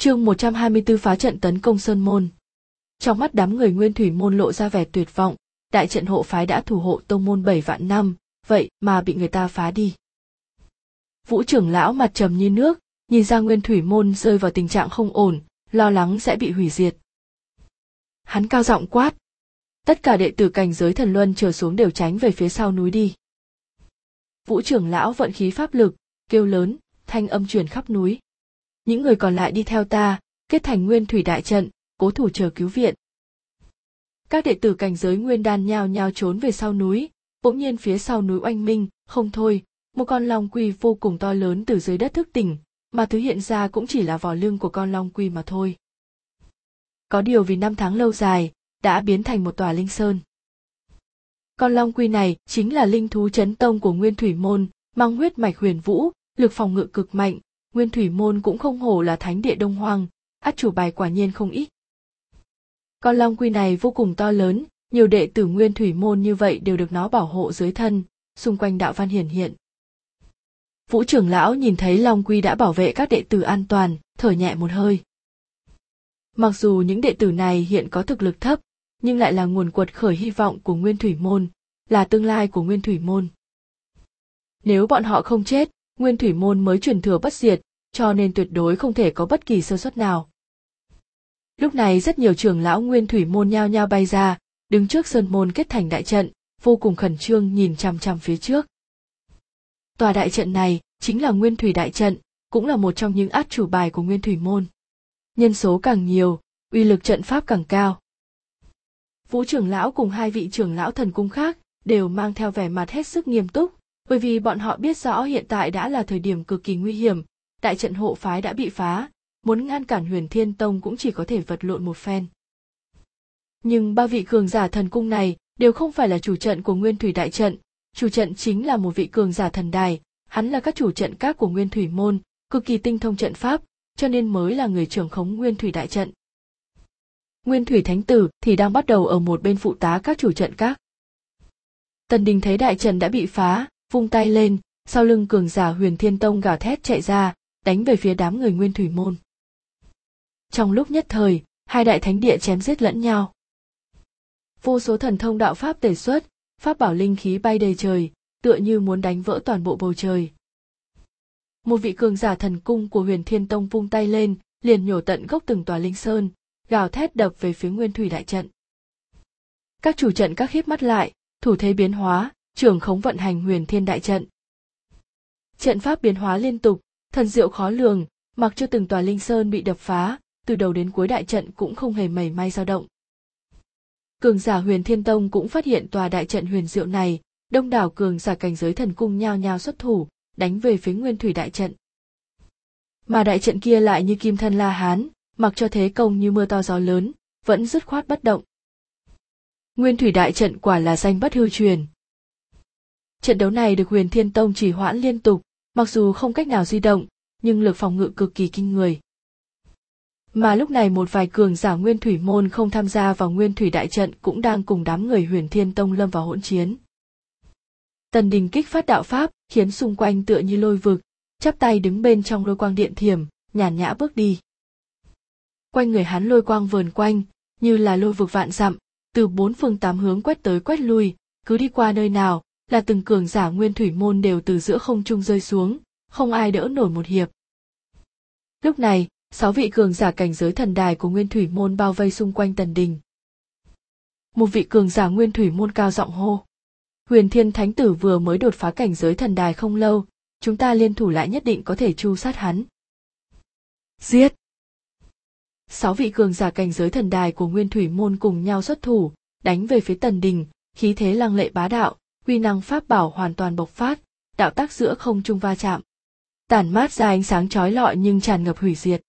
Chương 124 phá trận tấn công Sơn Môn. Trong mắt đám người Nguyên Thủy môn lộ ra vẻ tuyệt vọng, đại trận hộ phái đã thủ hộ tông môn 7 vạn năm, vậy mà bị người ta phá đi. Vũ trưởng lão mặt trầm như nước, nhìn ra Nguyên Thủy môn rơi vào tình trạng không ổn, lo lắng sẽ bị hủy diệt. Hắn cao giọng quát. Tất cả đệ tử cảnh giới thần luân trở xuống đều tránh về phía sau núi đi. Vũ trưởng lão vận khí pháp lực, kêu lớn, thanh âm truyền khắp núi. Những người còn lại đi theo ta, kết thành nguyên thủy đại trận, cố thủ chờ cứu viện. Các đệ tử cảnh giới nguyên đan nhao nhao trốn về sau núi, bỗng nhiên phía sau núi oanh minh, không thôi, một con long quy vô cùng to lớn từ dưới đất thức tỉnh, mà thứ hiện ra cũng chỉ là vỏ lưng của con long quy mà thôi. Có điều vì năm tháng lâu dài, đã biến thành một tòa linh sơn. Con long quy này chính là linh thú chấn tông của Nguyên Thủy Môn, mang huyết mạch huyền vũ, lực phòng ngự cực mạnh, Nguyên Thủy Môn cũng không hổ là thánh địa Đông Hoang, át chủ bài quả nhiên không ít. Con long quy này vô cùng to lớn, nhiều đệ tử Nguyên Thủy Môn như vậy đều được nó bảo hộ dưới thân, xung quanh đạo văn hiển hiện. Vũ trưởng lão nhìn thấy Long Quy đã bảo vệ các đệ tử an toàn, thở nhẹ một hơi. Mặc dù những đệ tử này hiện có thực lực thấp, nhưng lại là nguồn quật khởi hy vọng của Nguyên Thủy Môn, là tương lai của Nguyên Thủy Môn. Nếu bọn họ không chết, Nguyên Thủy Môn mới truyền thừa bất diệt, cho nên tuyệt đối không thể có bất kỳ sơ suất nào. Lúc này rất nhiều trưởng lão Nguyên Thủy Môn nhao nhao bay ra, đứng trước sơn môn kết thành đại trận, vô cùng khẩn trương nhìn chằm chằm phía trước. Tòa đại trận này chính là Nguyên Thủy đại trận, cũng là một trong những át chủ bài của Nguyên Thủy môn. Nhân số càng nhiều, uy lực trận pháp càng cao. Vũ trưởng lão cùng hai vị trưởng lão thần cung khác đều mang theo vẻ mặt hết sức nghiêm túc, bởi vì bọn họ biết rõ hiện tại đã là thời điểm cực kỳ nguy hiểm, đại trận hộ phái đã bị phá, muốn ngăn cản Huyền Thiên Tông cũng chỉ có thể vật lộn một phen. Nhưng ba vị cường giả thần cung này đều không phải là chủ trận của Nguyên Thủy đại trận, chủ trận chính là một vị cường giả thần đài, hắn là các chủ trận các của Nguyên Thủy môn, cực kỳ tinh thông trận pháp, cho nên mới là người trưởng khống Nguyên Thủy đại trận. Nguyên Thủy Thánh Tử thì đang bắt đầu ở một bên phụ tá các chủ trận các. Tần Đình thấy đại trận đã bị phá, vung tay lên, sau lưng cường giả Huyền Thiên Tông gào thét chạy ra, đánh về phía đám người Nguyên Thủy môn. Trong lúc nhất thời, hai đại thánh địa chém giết lẫn nhau. Vô số thần thông đạo pháp tề xuất, pháp bảo linh khí bay đầy trời, tựa như muốn đánh vỡ toàn bộ bầu trời. Một vị cường giả thần cung của huyền thiên tông vung tay lên, liền nhổ tận gốc từng tòa linh sơn, gào thét đập về phía nguyên thủy đại trận. Các chủ trận các khiếp mắt lại, thủ thế biến hóa, trưởng khống vận hành huyền thiên đại trận. Trận pháp biến hóa liên tục, thần diệu khó lường, mặc cho từng tòa linh sơn bị đập phá, từ đầu đến cuối đại trận cũng không hề mảy may dao động. Cường giả huyền thiên tông cũng phát hiện tòa đại trận huyền diệu này, đông đảo cường giả cảnh giới thần cung nhao nhao xuất thủ, đánh về phía nguyên thủy đại trận. Mà đại trận kia lại như kim thân la hán, mặc cho thế công như mưa to gió lớn, vẫn dứt khoát bất động. Nguyên thủy đại trận quả là danh bất hư truyền. Trận đấu này được huyền thiên tông chỉ hoãn liên tục, mặc dù không cách nào di động, nhưng lực phòng ngự cực kỳ kinh người. Mà lúc này một vài cường giả nguyên thủy môn không tham gia vào nguyên thủy đại trận cũng đang cùng đám người huyền thiên tông lâm vào hỗn chiến. Tần đình kích phát đạo pháp, khiến xung quanh tựa như lôi vực, chắp tay đứng bên trong lôi quang điện thiểm, nhàn nhã bước đi. Quanh người hắn lôi quang vờn quanh, như là lôi vực vạn dặm, từ bốn phương tám hướng quét tới quét lui, cứ đi qua nơi nào, là từng cường giả nguyên thủy môn đều từ giữa không trung rơi xuống, không ai đỡ nổi một hiệp. Lúc này, sáu vị cường giả cảnh giới thần đài của nguyên thủy môn bao vây xung quanh tần đình. Một vị cường giả nguyên thủy môn cao giọng hô huyền thiên thánh tử vừa mới đột phá cảnh giới thần đài không lâu chúng ta liên thủ lại nhất định có thể chu sát hắn. Giết! Sáu vị cường giả cảnh giới thần đài của nguyên thủy môn cùng nhau xuất thủ đánh về phía tần đình khí thế lăng lệ bá đạo quy năng pháp bảo hoàn toàn bộc phát đạo tác giữa không trung va chạm tản mát ra ánh sáng chói lọi nhưng tràn ngập hủy diệt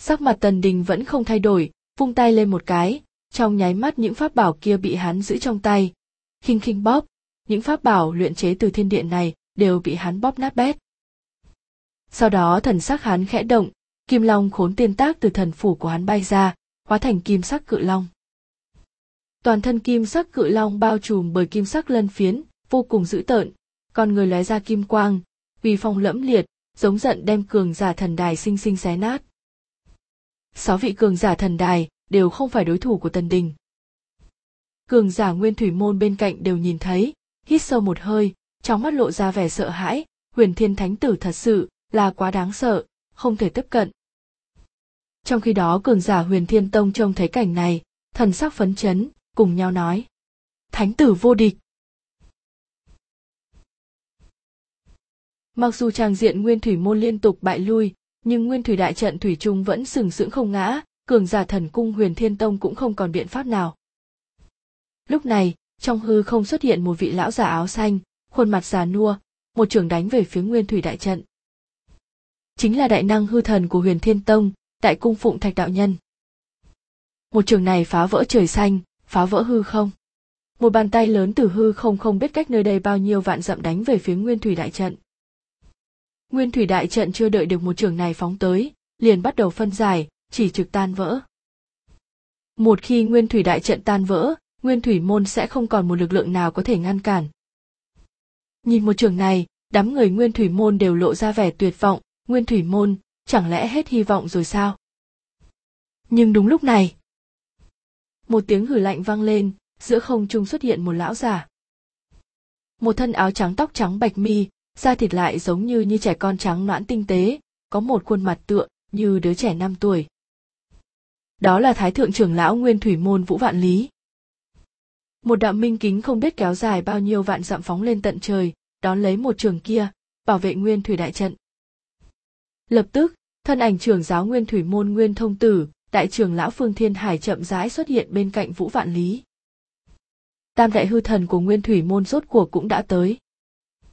Sắc mặt tần đình vẫn không thay đổi, vung tay lên một cái, trong nháy mắt những pháp bảo kia bị hắn giữ trong tay. khinh khinh bóp, những pháp bảo luyện chế từ thiên điện này đều bị hắn bóp nát bét. Sau đó thần sắc hắn khẽ động, kim long khốn tiên tác từ thần phủ của hắn bay ra, hóa thành kim sắc cự long. Toàn thân kim sắc cự long bao trùm bởi kim sắc lân phiến, vô cùng dữ tợn, con người lóe ra kim quang, vì phong lẫm liệt, giống giận đem cường giả thần đài sinh sinh xé nát. sáu vị cường giả thần đài đều không phải đối thủ của tần đình. Cường giả nguyên thủy môn bên cạnh đều nhìn thấy hít sâu một hơi trong mắt lộ ra vẻ sợ hãi. Huyền thiên thánh tử thật sự là quá đáng sợ không thể tiếp cận. Trong khi đó cường giả huyền thiên tông trông thấy cảnh này thần sắc phấn chấn cùng nhau nói. Thánh tử vô địch. Mặc dù tràng diện nguyên thủy môn liên tục bại lui, nhưng nguyên thủy đại trận thủy trung vẫn sừng sững không ngã, cường giả thần cung huyền thiên tông cũng không còn biện pháp nào. Lúc này, trong hư không xuất hiện một vị lão già áo xanh, khuôn mặt già nua, một trường đánh về phía nguyên thủy đại trận. Chính là đại năng hư thần của huyền thiên tông đại cung phụng thạch đạo nhân. Một trường này phá vỡ trời xanh phá vỡ hư không? Một bàn tay lớn từ hư không không biết cách nơi đây bao nhiêu vạn dặm đánh về phía nguyên thủy đại trận. Nguyên thủy đại trận chưa đợi được một trường này phóng tới, liền bắt đầu phân giải, chỉ trực tan vỡ. Một khi nguyên thủy đại trận tan vỡ, nguyên thủy môn sẽ không còn một lực lượng nào có thể ngăn cản. Nhìn một trường này, đám người nguyên thủy môn đều lộ ra vẻ tuyệt vọng. Nguyên thủy môn, chẳng lẽ hết hy vọng rồi sao? Nhưng đúng lúc này một tiếng hử lạnh vang lên, giữa không trung xuất hiện một lão già. Một thân áo trắng tóc trắng bạch mi, da thịt lại giống như như trẻ con trắng noãn tinh tế, có một khuôn mặt tựa như đứa trẻ năm tuổi. Đó là thái thượng trưởng lão nguyên thủy môn vũ vạn lý. Một đạo minh kính không biết kéo dài bao nhiêu vạn dặm phóng lên tận trời, đón lấy một trường kia, bảo vệ nguyên thủy đại trận. Lập tức, thân ảnh trưởng giáo nguyên thủy môn nguyên thông tử đại trưởng lão phương thiên hải chậm rãi xuất hiện bên cạnh vũ vạn lý. Tam đại hư thần của nguyên thủy môn rốt cuộc cũng đã tới.